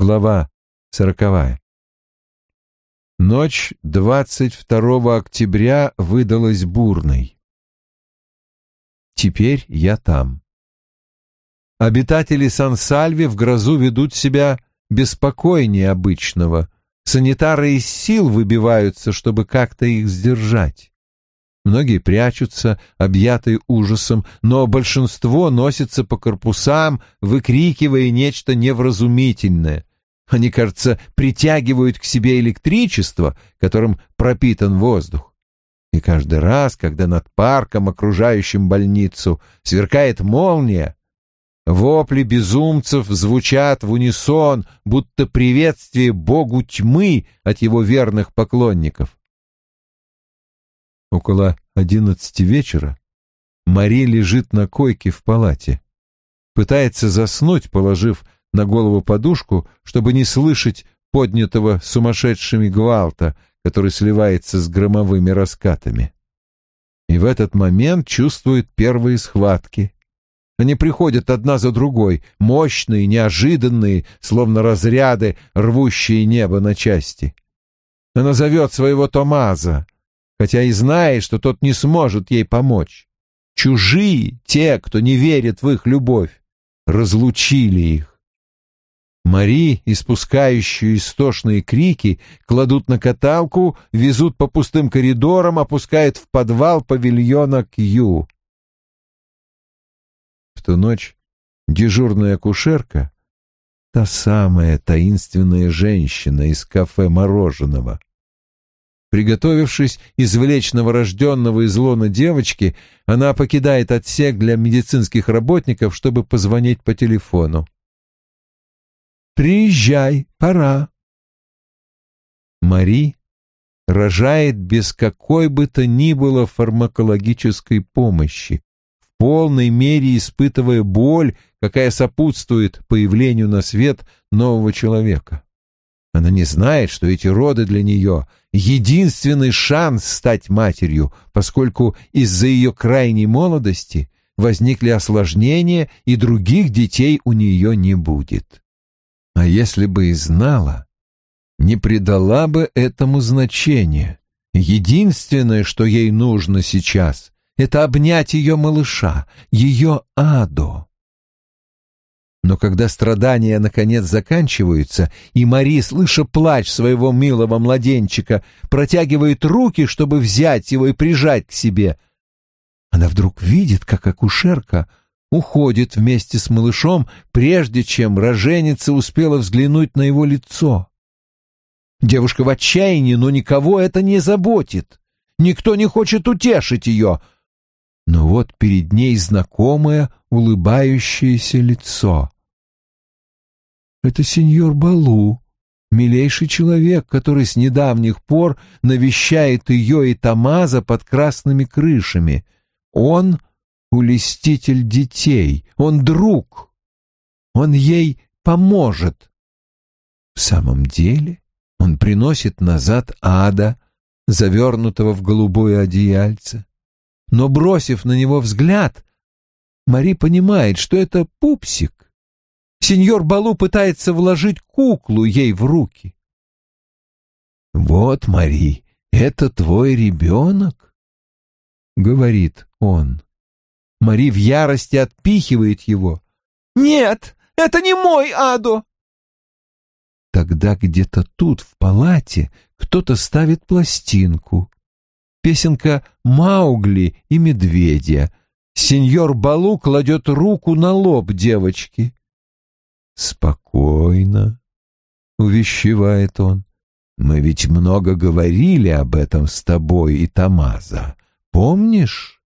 Глава сороковая. Ночь 22 октября выдалась бурной. Теперь я там. Обитатели Сан-Сальви в грозу ведут себя беспокойнее обычного. Санитары из сил выбиваются, чтобы как-то их сдержать. Многие прячутся, объятые ужасом, но большинство носится по корпусам, выкрикивая нечто невразумительное. Они, кажется, притягивают к себе электричество, которым пропитан воздух. И каждый раз, когда над парком, окружающим больницу, сверкает молния, вопли безумцев звучат в унисон, будто приветствие богу тьмы от его верных поклонников. Около одиннадцати вечера Мари лежит на койке в палате. Пытается заснуть, положив на голову подушку, чтобы не слышать поднятого сумасшедшими гвалта, который сливается с громовыми раскатами. И в этот момент чувствует первые схватки. Они приходят одна за другой, мощные, неожиданные, словно разряды, рвущие небо на части. Она зовет своего Томаза, хотя и знает, что тот не сможет ей помочь. Чужие, те, кто не верит в их любовь, разлучили их. Мари, испускающую истошные крики, кладут на каталку, везут по пустым коридорам, опускают в подвал павильона Кью. В ту ночь дежурная акушерка, та самая таинственная женщина из кафе мороженого, Приготовившись извлечь новорожденного из лона девочки, она покидает отсек для медицинских работников, чтобы позвонить по телефону. «Приезжай, пора». Мари рожает без какой бы то ни было фармакологической помощи, в полной мере испытывая боль, какая сопутствует появлению на свет нового человека. Она не знает, что эти роды для нее — единственный шанс стать матерью, поскольку из-за ее крайней молодости возникли осложнения, и других детей у нее не будет. А если бы и знала, не придала бы этому значения. Единственное, что ей нужно сейчас, — это обнять ее малыша, ее Адо. Но когда страдания наконец заканчиваются, и Мари, слыша плач своего милого младенчика, протягивает руки, чтобы взять его и прижать к себе, она вдруг видит, как акушерка уходит вместе с малышом, прежде чем роженица успела взглянуть на его лицо. Девушка в отчаянии, но никого это не заботит. Никто не хочет утешить ее. Но вот перед ней знакомое улыбающееся лицо. Это сеньор Балу, милейший человек, который с недавних пор навещает ее и Тамаза под красными крышами. Он — улеститель детей, он друг, он ей поможет. В самом деле он приносит назад ада, завернутого в голубое одеяльце. Но, бросив на него взгляд, Мари понимает, что это пупсик. Сеньор Балу пытается вложить куклу ей в руки. «Вот, Мари, это твой ребенок?» — говорит он. Мари в ярости отпихивает его. «Нет, это не мой Адо!» Тогда где-то тут, в палате, кто-то ставит пластинку. Песенка «Маугли и медведя», Сеньор Балу кладет руку на лоб девочки. «Спокойно», — увещевает он. «Мы ведь много говорили об этом с тобой и Тамаза. Помнишь?»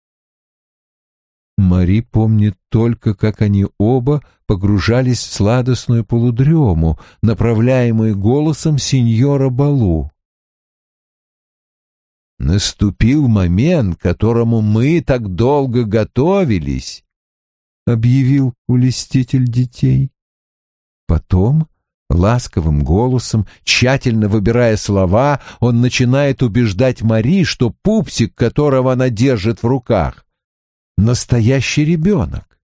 Мари помнит только, как они оба погружались в сладостную полудрему, направляемую голосом сеньора Балу. Наступил момент, к которому мы так долго готовились, — объявил улеститель детей. Потом, ласковым голосом, тщательно выбирая слова, он начинает убеждать Мари, что пупсик, которого она держит в руках, — настоящий ребенок.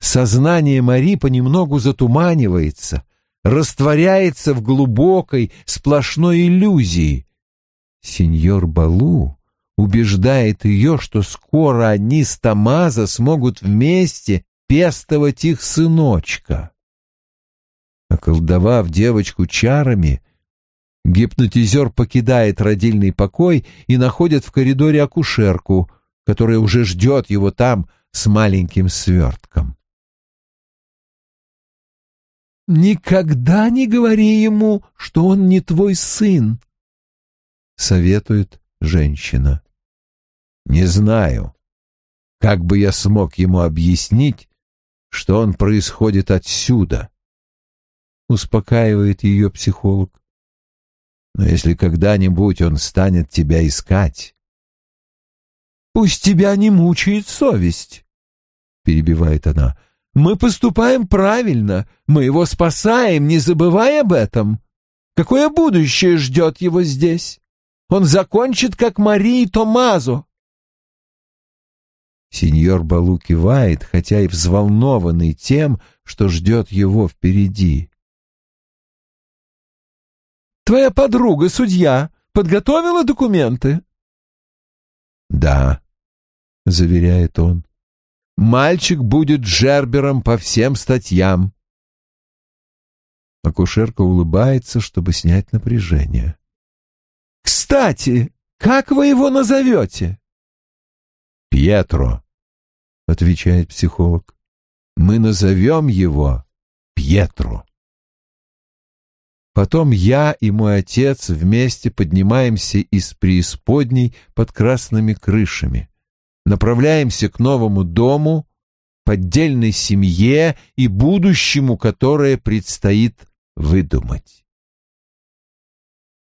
Сознание Мари понемногу затуманивается, растворяется в глубокой, сплошной иллюзии. Сеньор Балу убеждает ее, что скоро они с Тамаза смогут вместе пестовать их сыночка. Околдовав девочку чарами, гипнотизер покидает родильный покой и находит в коридоре акушерку, которая уже ждет его там с маленьким свертком. «Никогда не говори ему, что он не твой сын», — советует женщина. «Не знаю, как бы я смог ему объяснить, что он происходит отсюда», — успокаивает ее психолог. «Но если когда-нибудь он станет тебя искать...» «Пусть тебя не мучает совесть», — перебивает она. Мы поступаем правильно, мы его спасаем, не забывай об этом. Какое будущее ждет его здесь? Он закончит, как Марии Томазо. Сеньор Балу кивает, хотя и взволнованный тем, что ждет его впереди. «Твоя подруга, судья, подготовила документы?» «Да», — заверяет он. Мальчик будет джербером по всем статьям. Акушерка улыбается, чтобы снять напряжение. «Кстати, как вы его назовете?» «Пьетро», — отвечает психолог. «Мы назовем его Пьетро». Потом я и мой отец вместе поднимаемся из преисподней под красными крышами направляемся к новому дому, поддельной семье и будущему, которое предстоит выдумать.